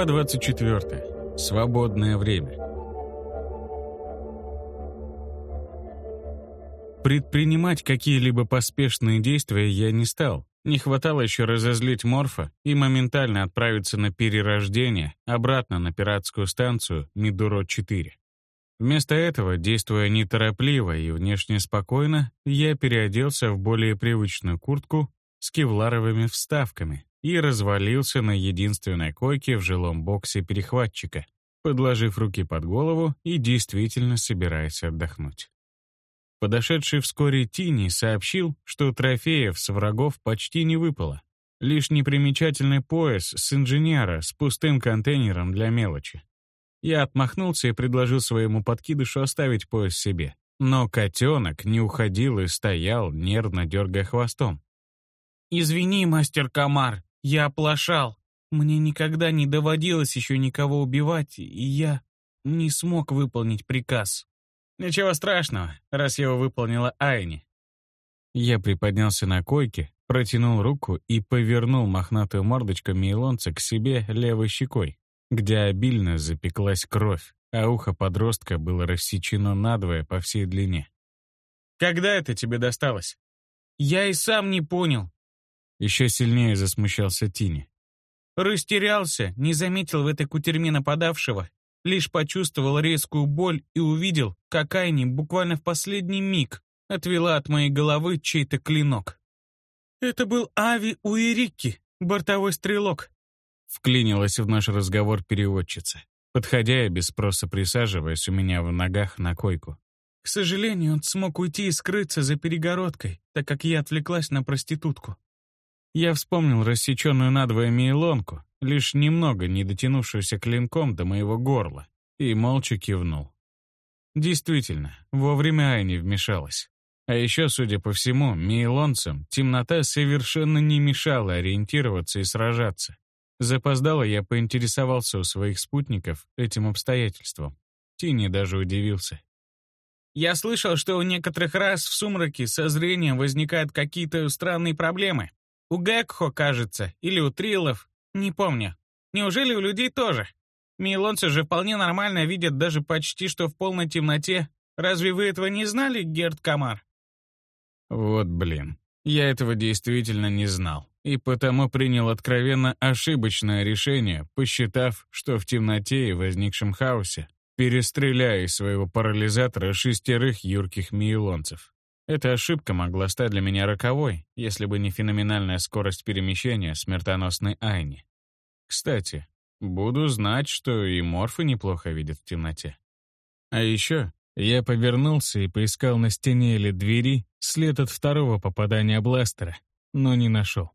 Глава 24. Свободное время. Предпринимать какие-либо поспешные действия я не стал. Не хватало еще разозлить Морфа и моментально отправиться на перерождение обратно на пиратскую станцию Мидуро-4. Вместо этого, действуя неторопливо и внешне спокойно, я переоделся в более привычную куртку с кевларовыми вставками и развалился на единственной койке в жилом боксе перехватчика, подложив руки под голову и действительно собираясь отдохнуть. Подошедший вскоре Тини сообщил, что трофеев с врагов почти не выпало. Лишь непримечательный пояс с инженера с пустым контейнером для мелочи. Я отмахнулся и предложил своему подкидышу оставить пояс себе. Но котенок не уходил и стоял, нервно дергая хвостом. «Извини, мастер Камар, я оплошал. Мне никогда не доводилось еще никого убивать, и я не смог выполнить приказ». «Ничего страшного, раз его выполнила Айни». Я приподнялся на койке, протянул руку и повернул мохнатую мордочку мейлонца к себе левой щекой, где обильно запеклась кровь, а ухо подростка было рассечено надвое по всей длине. «Когда это тебе досталось?» «Я и сам не понял. Еще сильнее засмущался Тини. Растерялся, не заметил в этой кутерьме нападавшего, лишь почувствовал резкую боль и увидел, как Айни буквально в последний миг отвела от моей головы чей-то клинок. «Это был Ави Уирикки, бортовой стрелок», вклинилась в наш разговор переводчица, подходя и без спроса присаживаясь у меня в ногах на койку. К сожалению, он смог уйти и скрыться за перегородкой, так как я отвлеклась на проститутку. Я вспомнил рассеченную надвое мейлонку, лишь немного не дотянувшуюся клинком до моего горла, и молча кивнул. Действительно, вовремя Айни вмешалась. А еще, судя по всему, мейлонцам темнота совершенно не мешала ориентироваться и сражаться. Запоздало я поинтересовался у своих спутников этим обстоятельством. Тини даже удивился. «Я слышал, что у некоторых рас в сумраке со зрением возникают какие-то странные проблемы. У Гекхо, кажется, или у Трилов, не помню. Неужели у людей тоже? Мейлонцы же вполне нормально видят даже почти что в полной темноте. Разве вы этого не знали, Герд Камар? Вот блин. Я этого действительно не знал. И потому принял откровенно ошибочное решение, посчитав, что в темноте и возникшем хаосе перестреляю своего парализатора шестерых юрких мейлонцев. Эта ошибка могла стать для меня роковой, если бы не феноменальная скорость перемещения смертоносной Айни. Кстати, буду знать, что и морфы неплохо видят в темноте. А еще я повернулся и поискал на стене или двери след от второго попадания бластера, но не нашел.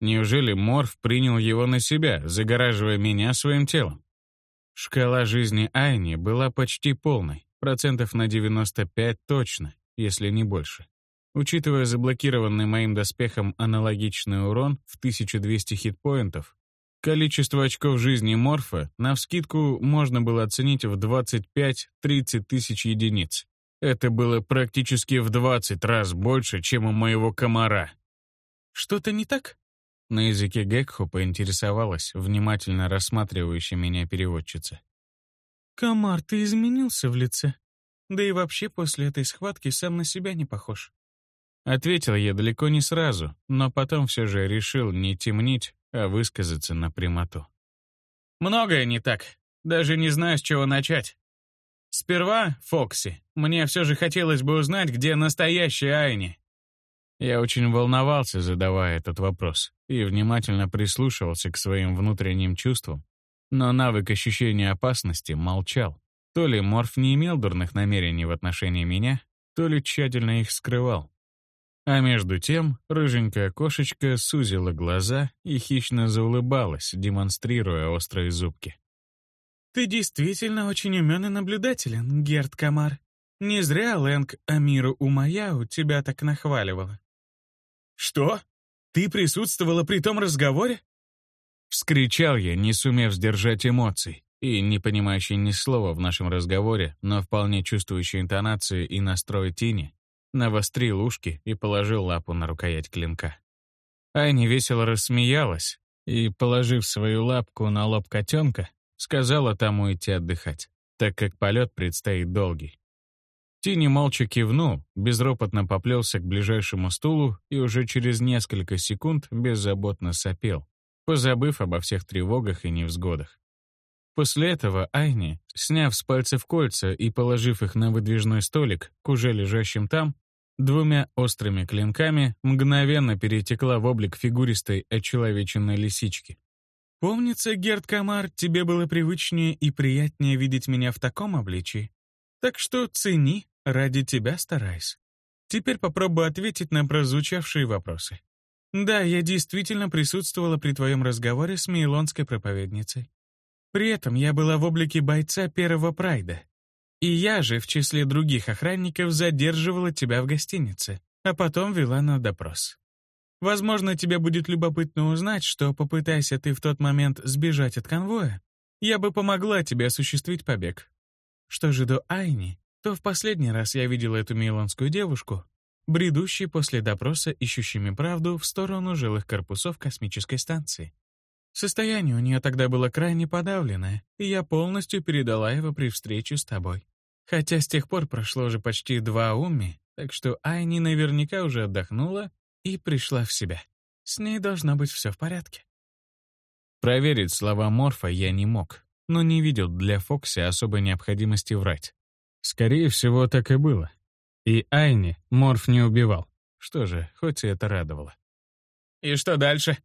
Неужели Морф принял его на себя, загораживая меня своим телом? Шкала жизни Айни была почти полной, процентов на 95 точно, если не больше. Учитывая заблокированный моим доспехом аналогичный урон в 1200 хитпоинтов, количество очков жизни Морфа навскидку можно было оценить в 25-30 тысяч единиц. Это было практически в 20 раз больше, чем у моего комара. «Что-то не так?» На языке Гекхо поинтересовалась, внимательно рассматривающая меня переводчица. «Комар, ты изменился в лице?» Да и вообще после этой схватки сам на себя не похож. Ответил я далеко не сразу, но потом все же решил не темнить, а высказаться на прямоту. Многое не так. Даже не знаю, с чего начать. Сперва, Фокси, мне все же хотелось бы узнать, где настоящая Айни. Я очень волновался, задавая этот вопрос, и внимательно прислушивался к своим внутренним чувствам, но навык ощущения опасности молчал. То ли Морф не имел дурных намерений в отношении меня, то ли тщательно их скрывал. А между тем рыженькая кошечка сузила глаза и хищно заулыбалась, демонстрируя острые зубки. «Ты действительно очень умен и наблюдателен, Герд Камар. Не зря Лэнг Амиру Умаяу тебя так нахваливала». «Что? Ты присутствовала при том разговоре?» Вскричал я, не сумев сдержать эмоций и не понимающий ни слова в нашем разговоре, но вполне чувствующий интонации и настрой Тини, навострил ушки и положил лапу на рукоять клинка. Айни весело рассмеялась, и, положив свою лапку на лоб котенка, сказала тому идти отдыхать, так как полет предстоит долгий. Тини молча кивнул, безропотно поплелся к ближайшему стулу и уже через несколько секунд беззаботно сопел, позабыв обо всех тревогах и невзгодах. После этого Айни, сняв с пальцев кольца и положив их на выдвижной столик к уже лежащим там, двумя острыми клинками мгновенно перетекла в облик фигуристой очеловеченной лисички. «Помнится, Герд Камар, тебе было привычнее и приятнее видеть меня в таком обличии. Так что цени, ради тебя стараюсь. Теперь попробую ответить на прозвучавшие вопросы. Да, я действительно присутствовала при твоем разговоре с Мейлонской проповедницей. При этом я была в облике бойца первого прайда, и я же, в числе других охранников, задерживала тебя в гостинице, а потом вела на допрос. Возможно, тебе будет любопытно узнать, что, попытайся ты в тот момент сбежать от конвоя, я бы помогла тебе осуществить побег. Что же до Айни, то в последний раз я видела эту миланскую девушку, бредущей после допроса ищущими правду в сторону жилых корпусов космической станции. Состояние у нее тогда было крайне подавленное, и я полностью передала его при встрече с тобой. Хотя с тех пор прошло уже почти два уми, так что Айни наверняка уже отдохнула и пришла в себя. С ней должно быть все в порядке. Проверить слова Морфа я не мог, но не видел для Фокси особой необходимости врать. Скорее всего, так и было. И Айни Морф не убивал. Что же, хоть и это радовало. «И что дальше?»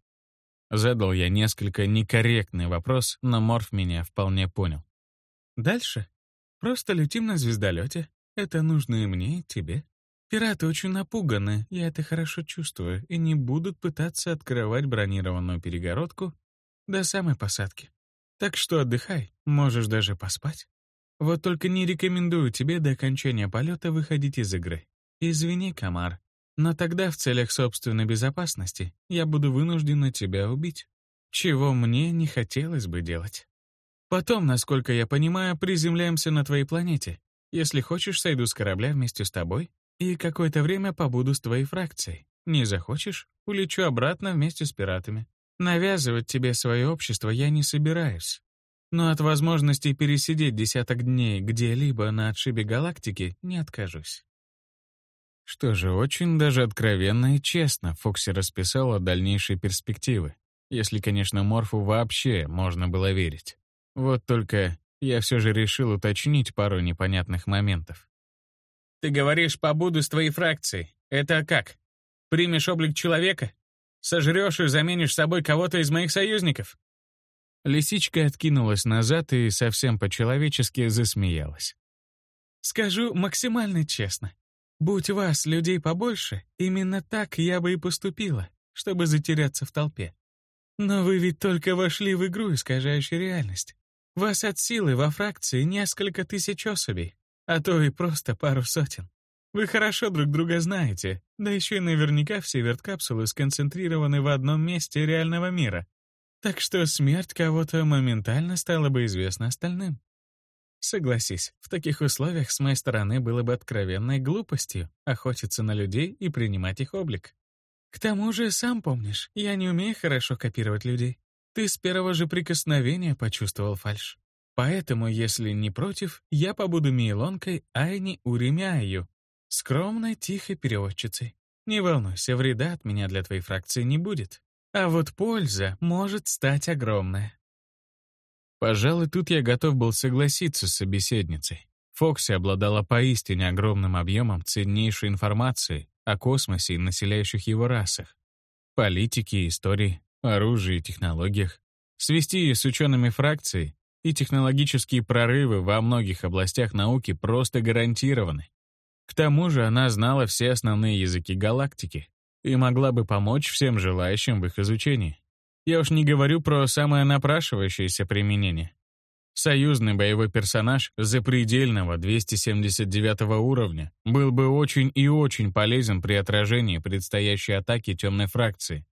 Задал я несколько некорректный вопрос, но Морф меня вполне понял. Дальше? Просто летим на звездолете. Это нужно и мне, и тебе. Пираты очень напуганы, я это хорошо чувствую, и не будут пытаться открывать бронированную перегородку до самой посадки. Так что отдыхай, можешь даже поспать. Вот только не рекомендую тебе до окончания полета выходить из игры. Извини, Камар, но тогда в целях собственной безопасности я буду вынуждена тебя убить, чего мне не хотелось бы делать. Потом, насколько я понимаю, приземляемся на твоей планете. Если хочешь, сойду с корабля вместе с тобой и какое-то время побуду с твоей фракцией. Не захочешь, улечу обратно вместе с пиратами. Навязывать тебе свое общество я не собираюсь. Но от возможности пересидеть десяток дней где-либо на отшибе галактики не откажусь. Что же, очень даже откровенно и честно Фокси расписала дальнейшие перспективы. Если, конечно, Морфу вообще можно было верить. Вот только я все же решил уточнить пару непонятных моментов. «Ты говоришь, побуду с твоей фракцией. Это как? Примешь облик человека? Сожрешь и заменишь собой кого-то из моих союзников?» Лисичка откинулась назад и совсем по-человечески засмеялась. «Скажу максимально честно. Будь вас, людей побольше, именно так я бы и поступила, чтобы затеряться в толпе. Но вы ведь только вошли в игру, искажающую реальность. Вас от силы во фракции несколько тысяч особей, а то и просто пару сотен. Вы хорошо друг друга знаете, да еще и наверняка все верткапсулы сконцентрированы в одном месте реального мира. Так что смерть кого-то моментально стала бы известна остальным. Согласись, в таких условиях с моей стороны было бы откровенной глупостью охотиться на людей и принимать их облик. К тому же, сам помнишь, я не умею хорошо копировать людей. Ты с первого же прикосновения почувствовал фальшь. Поэтому, если не против, я побуду Мейлонкой Айни Уремяю, скромной, тихой переводчицей. Не волнуйся, вреда от меня для твоей фракции не будет. А вот польза может стать огромная. Пожалуй, тут я готов был согласиться с собеседницей. Фокси обладала поистине огромным объемом ценнейшей информации о космосе и населяющих его расах, политике, истории, оружии и технологиях. Свести ее с учеными фракцией и технологические прорывы во многих областях науки просто гарантированы. К тому же она знала все основные языки галактики и могла бы помочь всем желающим в их изучении. Я уж не говорю про самое напрашивающееся применение. Союзный боевой персонаж запредельного 279 уровня был бы очень и очень полезен при отражении предстоящей атаки темной фракции.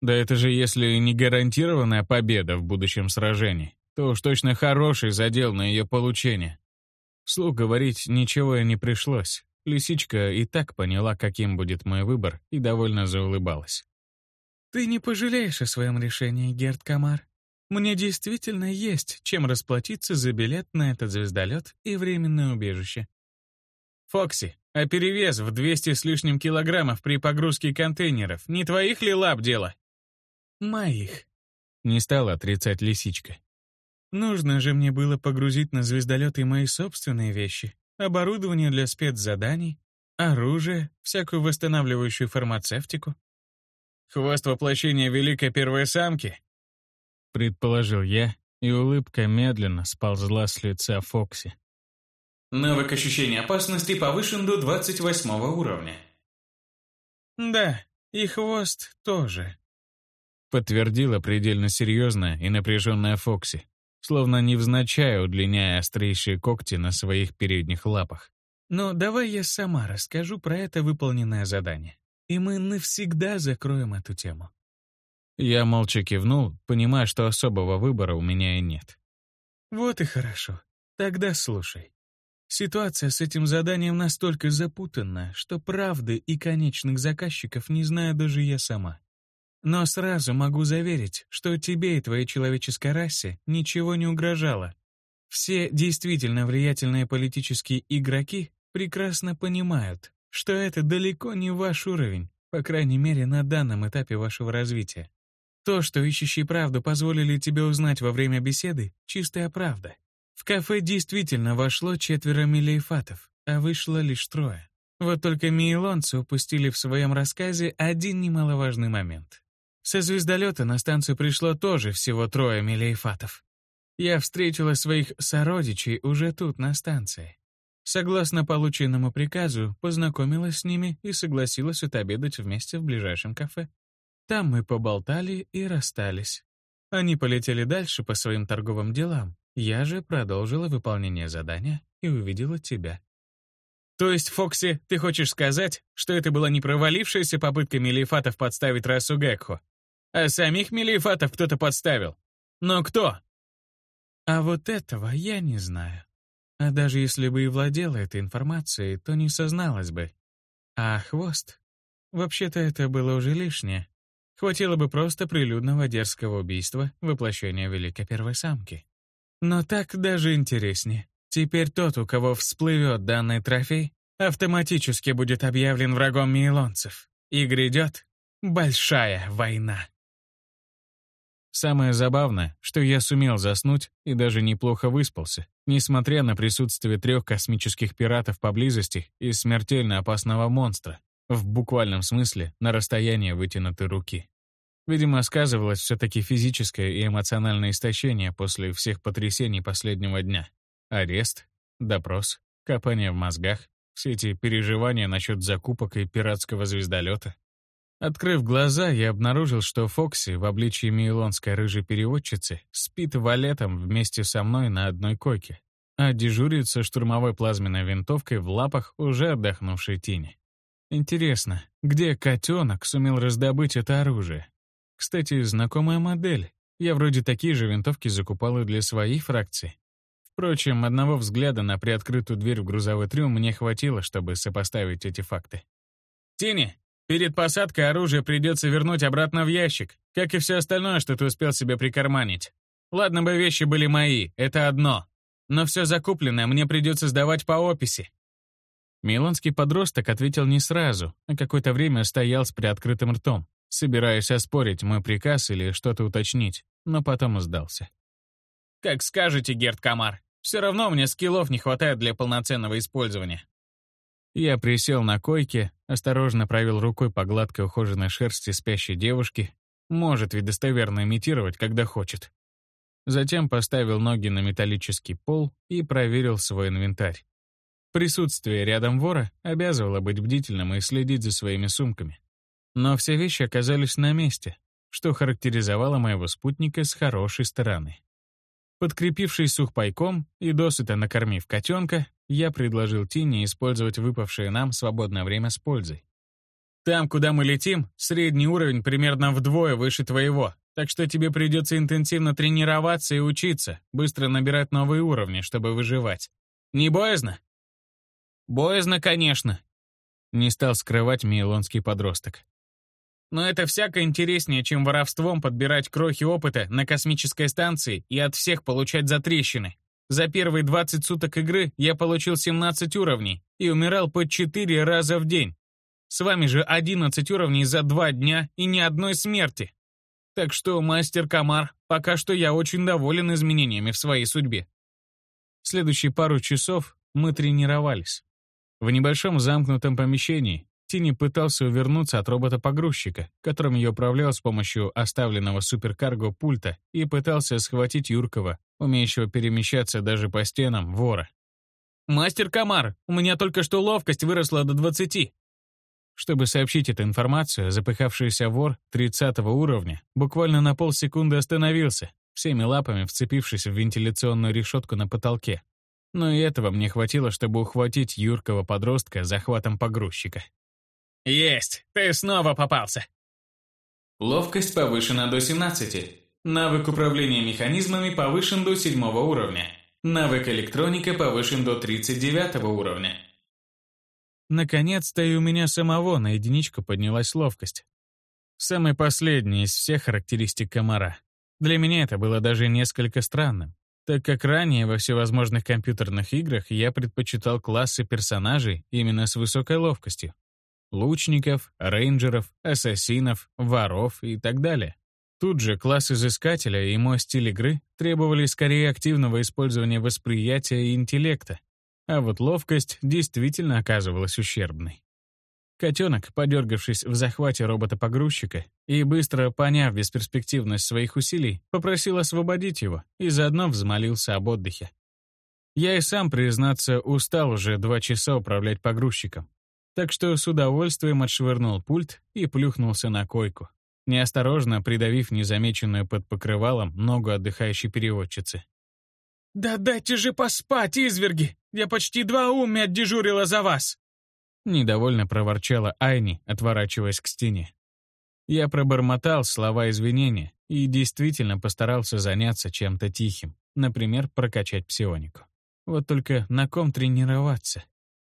Да это же если не гарантированная победа в будущем сражении, то уж точно хороший задел на ее получение. Вслух говорить ничего и не пришлось. Лисичка и так поняла, каким будет мой выбор, и довольно заулыбалась. Ты не пожалеешь о своем решении, Герд Камар. Мне действительно есть чем расплатиться за билет на этот звездолет и временное убежище. Фокси, а перевес в 200 с лишним килограммов при погрузке контейнеров не твоих ли лап дело? Моих. Не стала отрицать лисичка. Нужно же мне было погрузить на звездолет и мои собственные вещи, оборудование для спецзаданий, оружие, всякую восстанавливающую фармацевтику. Хвост воплощения великой первой самки? Предположил я, и улыбка медленно сползла с лица Фокси. Навык ощущения опасности повышен до 28 уровня. Да, и хвост тоже. Подтвердила предельно серьезная и напряженная Фокси, словно невзначай удлиняя острейшие когти на своих передних лапах. Но давай я сама расскажу про это выполненное задание, и мы навсегда закроем эту тему. Я молча кивнул, понимая, что особого выбора у меня и нет. Вот и хорошо. Тогда слушай. Ситуация с этим заданием настолько запутанна, что правды и конечных заказчиков не знаю даже я сама. Но сразу могу заверить, что тебе и твоей человеческой расе ничего не угрожало. Все действительно влиятельные политические игроки прекрасно понимают, что это далеко не ваш уровень, по крайней мере, на данном этапе вашего развития. То, что ищущие правду позволили тебе узнать во время беседы, чистая правда. В кафе действительно вошло четверо милейфатов, а вышло лишь трое. Вот только мейлонцы упустили в своем рассказе один немаловажный момент. Со звездолета на станцию пришло тоже всего трое милейфатов. Я встретила своих сородичей уже тут, на станции. Согласно полученному приказу, познакомилась с ними и согласилась отобедать вместе в ближайшем кафе. Там мы поболтали и расстались. Они полетели дальше по своим торговым делам, я же продолжила выполнение задания и увидела тебя. То есть, Фокси, ты хочешь сказать, что это была не провалившаяся попытка мелиефатов подставить расу Гекхо, а самих мелиефатов кто-то подставил? Но кто? А вот этого я не знаю. А даже если бы и владела этой информацией, то не созналась бы. А хвост? Вообще-то это было уже лишнее. Хватило бы просто прилюдного дерзкого убийства воплощения Великой Первой Самки. Но так даже интереснее. Теперь тот, у кого всплывет данный трофей, автоматически будет объявлен врагом мейлонцев. И грядет большая война. Самое забавное, что я сумел заснуть и даже неплохо выспался, несмотря на присутствие трех космических пиратов поблизости и смертельно опасного монстра, в буквальном смысле на расстоянии вытянутой руки. Видимо, сказывалось все-таки физическое и эмоциональное истощение после всех потрясений последнего дня. Арест, допрос, копание в мозгах, все эти переживания насчет закупок и пиратского звездолета. Открыв глаза, я обнаружил, что Фокси в обличии мейлонской рыжей переводчицы спит валетом вместе со мной на одной койке, а дежурит со штурмовой плазменной винтовкой в лапах уже отдохнувшей тени. Интересно, где котенок сумел раздобыть это оружие? Кстати, знакомая модель. Я вроде такие же винтовки закупал и для своей фракции. Впрочем, одного взгляда на приоткрытую дверь в грузовой трюм мне хватило, чтобы сопоставить эти факты. «Тини, перед посадкой оружие придется вернуть обратно в ящик, как и все остальное, что ты успел себе прикарманить. Ладно бы вещи были мои, это одно. Но все закупленное мне придется сдавать по описи». Милонский подросток ответил не сразу, а какое-то время стоял с приоткрытым ртом собираясь оспорить мой приказ или что-то уточнить, но потом сдался. «Как скажете, Герд Камар. Все равно мне скиллов не хватает для полноценного использования». Я присел на койке, осторожно провел рукой по гладкой ухоженной шерсти спящей девушки. Может ведь достоверно имитировать, когда хочет. Затем поставил ноги на металлический пол и проверил свой инвентарь. Присутствие рядом вора обязывало быть бдительным и следить за своими сумками. Но все вещи оказались на месте, что характеризовало моего спутника с хорошей стороны. Подкрепившись сухпайком и досыта накормив котенка, я предложил Тине использовать выпавшее нам свободное время с пользой. «Там, куда мы летим, средний уровень примерно вдвое выше твоего, так что тебе придется интенсивно тренироваться и учиться, быстро набирать новые уровни, чтобы выживать. Не боязно?» «Боязно, конечно», — не стал скрывать мейлонский подросток. но это всяко интереснее, чем воровством подбирать крохи опыта на космической станции и от всех получать затрещины. За первые 20 суток игры я получил 17 уровней и умирал по 4 раза в день. С вами же 11 уровней за 2 дня и ни одной смерти. Так что, мастер Камар, пока что я очень доволен изменениями в своей судьбе. Следующие пару часов мы тренировались. В небольшом замкнутом помещении Тини пытался увернуться от робота-погрузчика, которым я управлял с помощью оставленного суперкарго пульта и пытался схватить Юркова, умеющего перемещаться даже по стенам, вора. «Мастер Камар, у меня только что ловкость выросла до 20. Чтобы сообщить эту информацию, запыхавшийся вор 30 уровня буквально на полсекунды остановился, всеми лапами вцепившись в вентиляционную решетку на потолке. Но и этого мне хватило, чтобы ухватить юркого подростка захватом погрузчика. «Есть! Ты снова попался!» Ловкость повышена до 17. Навык управления механизмами повышен до 7 уровня. Навык электроника повышен до 39 уровня. Наконец-то и у меня самого на единичку поднялась ловкость. Самый последний из всех характеристик комара. Для меня это было даже несколько странным, так как ранее во всевозможных компьютерных играх я предпочитал классы персонажей именно с высокой ловкостью. Лучников, рейнджеров, ассасинов, воров и так далее. Тут же класс изыскателя и мой стиль игры требовали скорее активного использования восприятия и интеллекта, а вот ловкость действительно оказывалась ущербной. Котенок, подергавшись в захвате робота-погрузчика и быстро поняв бесперспективность своих усилий, попросил освободить его и заодно взмолился об отдыхе. Я и сам, признаться, устал уже два часа управлять погрузчиком, так что с удовольствием отшвырнул пульт и плюхнулся на койку, неосторожно придавив незамеченную под покрывалом ногу отдыхающей переводчицы. «Да дайте же поспать, изверги! Я почти два уми отдежурила за вас!» Недовольно проворчала Айни, отворачиваясь к стене. Я пробормотал слова извинения и действительно постарался заняться чем-то тихим, например, прокачать псионику. Вот только на ком тренироваться?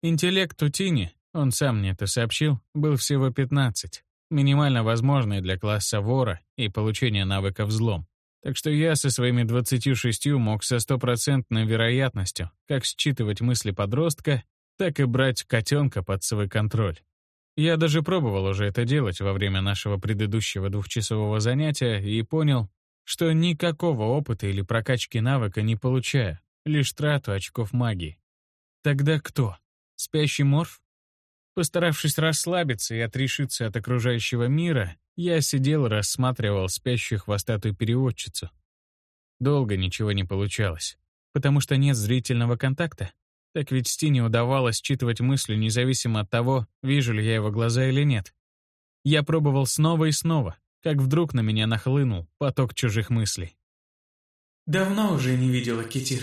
Интеллект у Тини, он сам мне это сообщил, был всего 15, минимально возможный для класса вора и получения навыка взлом. Так что я со своими 26 мог со стопроцентной вероятностью как считывать мысли подростка, так и брать котенка под свой контроль. Я даже пробовал уже это делать во время нашего предыдущего двухчасового занятия и понял, что никакого опыта или прокачки навыка не получаю, лишь трату очков магии. Тогда кто? Спящий морф? Постаравшись расслабиться и отрешиться от окружающего мира, я сидел и рассматривал спящую хвостатую переводчицу. Долго ничего не получалось, потому что нет зрительного контакта. Так ведь Стине удавалось считывать мысли независимо от того, вижу ли я его глаза или нет. Я пробовал снова и снова, как вдруг на меня нахлынул поток чужих мыслей. «Давно уже не видела Китир.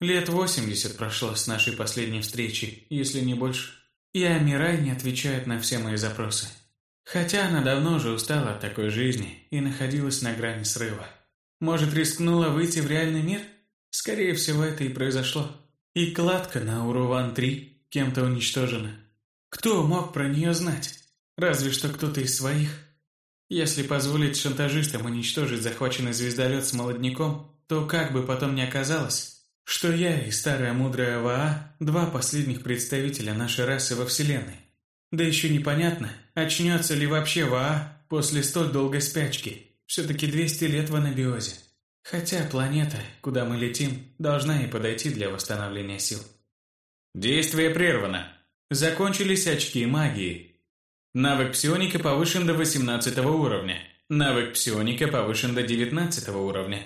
Лет восемьдесят прошло с нашей последней встречи, если не больше. И Амирай не отвечает на все мои запросы. Хотя она давно уже устала от такой жизни и находилась на грани срыва. Может, рискнула выйти в реальный мир? Скорее всего, это и произошло. И кладка на Уруван-3 кем-то уничтожена. Кто мог про нее знать? Разве что кто-то из своих. Если позволить шантажистам уничтожить захваченный звездолет с молодняком, то как бы потом ни оказалось, что я и старая мудрая Ваа – два последних представителя нашей расы во Вселенной. Да еще непонятно, очнется ли вообще Ваа после столь долгой спячки. Все-таки 200 лет в анабиозе. Хотя планета, куда мы летим, должна и подойти для восстановления сил. Действие прервано. Закончились очки магии. Навык псионика повышен до 18 уровня. Навык псионика повышен до 19 уровня.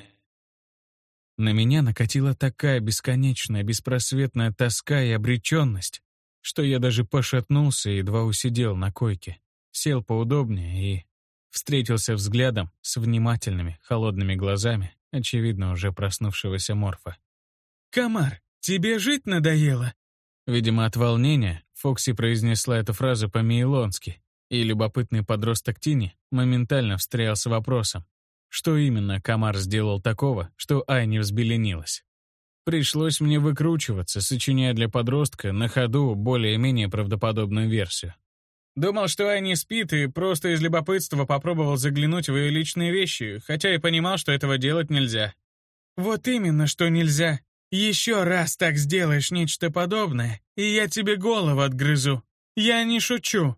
На меня накатила такая бесконечная, беспросветная тоска и обреченность, что я даже пошатнулся и едва усидел на койке, сел поудобнее и встретился взглядом с внимательными, холодными глазами очевидно, уже проснувшегося Морфа. «Комар, тебе жить надоело?» Видимо, от волнения Фокси произнесла эту фразу по-мейлонски, и любопытный подросток Тини моментально встрял с вопросом, что именно Комар сделал такого, что Айни взбеленилась. Пришлось мне выкручиваться, сочиняя для подростка на ходу более-менее правдоподобную версию. Думал, что Ай не спит, и просто из любопытства попробовал заглянуть в ее личные вещи, хотя и понимал, что этого делать нельзя. Вот именно, что нельзя. Еще раз так сделаешь нечто подобное, и я тебе голову отгрызу. Я не шучу.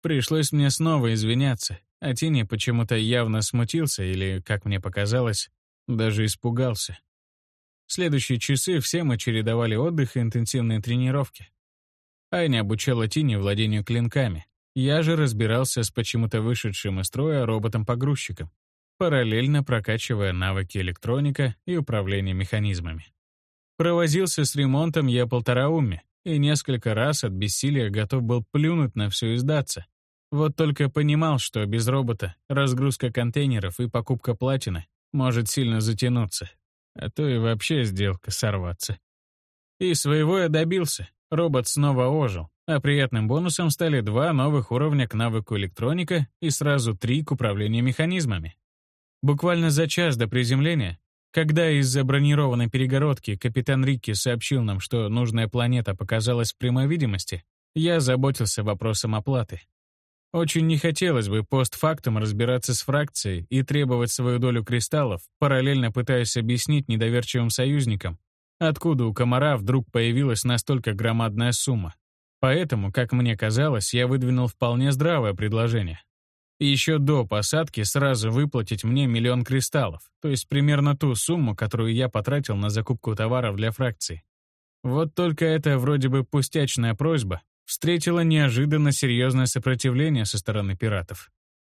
Пришлось мне снова извиняться, а Тини почему-то явно смутился или, как мне показалось, даже испугался. Следующие часы все мы чередовали отдых и интенсивные тренировки. Айня обучала Тини владению клинками. Я же разбирался с почему-то вышедшим из строя роботом-погрузчиком, параллельно прокачивая навыки электроника и управления механизмами. Провозился с ремонтом я полтора уме, и несколько раз от бессилия готов был плюнуть на все и сдаться. Вот только понимал, что без робота разгрузка контейнеров и покупка платины может сильно затянуться, а то и вообще сделка сорваться. И своего я добился. Робот снова ожил, а приятным бонусом стали два новых уровня к навыку электроника и сразу три к управлению механизмами. Буквально за час до приземления, когда из-за бронированной перегородки капитан Рикки сообщил нам, что нужная планета показалась в прямой видимости, я заботился вопросом оплаты. Очень не хотелось бы постфактум разбираться с фракцией и требовать свою долю кристаллов, параллельно пытаясь объяснить недоверчивым союзникам, Откуда у комара вдруг появилась настолько громадная сумма? Поэтому, как мне казалось, я выдвинул вполне здравое предложение. еще до посадки сразу выплатить мне миллион кристаллов, то есть примерно ту сумму, которую я потратил на закупку товаров для фракции. Вот только эта вроде бы пустячная просьба встретила неожиданно серьезное сопротивление со стороны пиратов.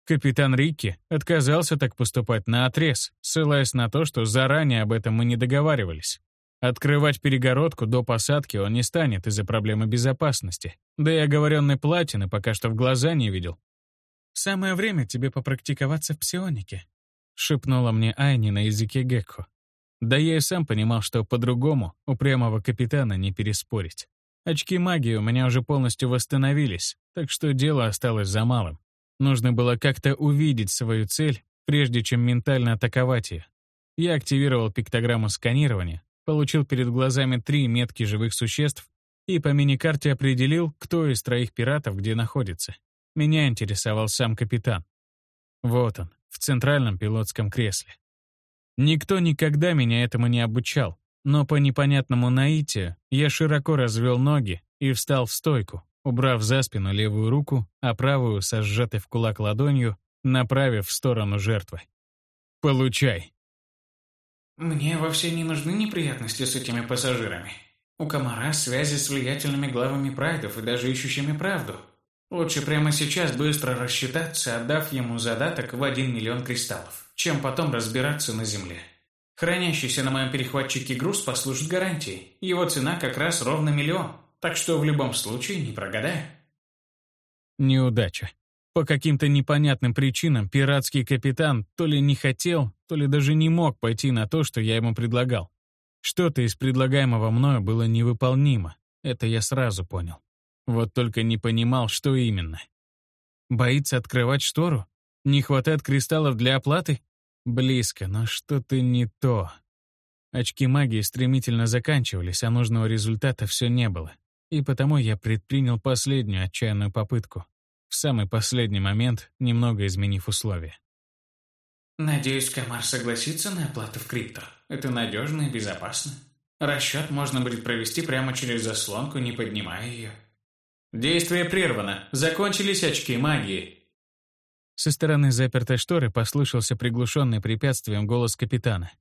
Капитан Рикки отказался так поступать на отрез, ссылаясь на то, что заранее об этом мы не договаривались. Открывать перегородку до посадки он не станет из-за проблемы безопасности. Да и оговоренной платины пока что в глаза не видел. «Самое время тебе попрактиковаться в псионике», — шепнула мне Айни на языке Гекко. Да я и сам понимал, что по-другому упрямого капитана не переспорить. Очки магии у меня уже полностью восстановились, так что дело осталось за малым. Нужно было как-то увидеть свою цель, прежде чем ментально атаковать ее. Я активировал пиктограмму сканирования, получил перед глазами три метки живых существ и по миникарте определил, кто из троих пиратов где находится. Меня интересовал сам капитан. Вот он, в центральном пилотском кресле. Никто никогда меня этому не обучал, но по непонятному наитию я широко развел ноги и встал в стойку, убрав за спину левую руку, а правую со сжатой в кулак ладонью, направив в сторону жертвы. «Получай!» Мне вовсе не нужны неприятности с этими пассажирами. У комара связи с влиятельными главами прайдов и даже ищущими правду. Лучше прямо сейчас быстро рассчитаться, отдав ему задаток в 1 миллион кристаллов, чем потом разбираться на земле. Хранящийся на моем перехватчике груз послужит гарантией. Его цена как раз ровно миллион, так что в любом случае не прогадаю. Неудача. По каким-то непонятным причинам пиратский капитан то ли не хотел, то ли даже не мог пойти на то, что я ему предлагал. Что-то из предлагаемого мною было невыполнимо, это я сразу понял. Вот только не понимал, что именно. Боится открывать штору? Не хватает кристаллов для оплаты? Близко, но что-то не то. Очки магии стремительно заканчивались, а нужного результата все не было. И потому я предпринял последнюю отчаянную попытку в самый последний момент, немного изменив условия. Надеюсь, Камар согласится на оплату в крипто. Это надежно и безопасно. Расчет можно будет провести прямо через заслонку, не поднимая ее. Действие прервано. Закончились очки магии. Со стороны запертой шторы послышался приглушенный препятствием голос капитана.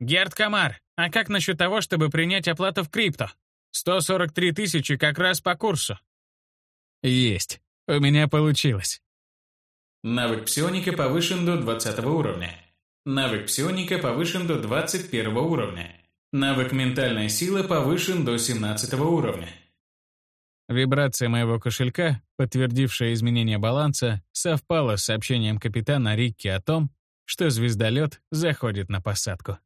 «Герд Камар, а как насчет того, чтобы принять оплату в крипто? 143 тысячи как раз по курсу». «Есть. У меня получилось. Навык псионика повышен до 20 уровня. Навык псионика повышен до 21 уровня. Навык ментальная сила повышен до 17 уровня. Вибрация моего кошелька, подтвердившая изменение баланса, совпала с сообщением капитана Рикки о том, что звездолет заходит на посадку.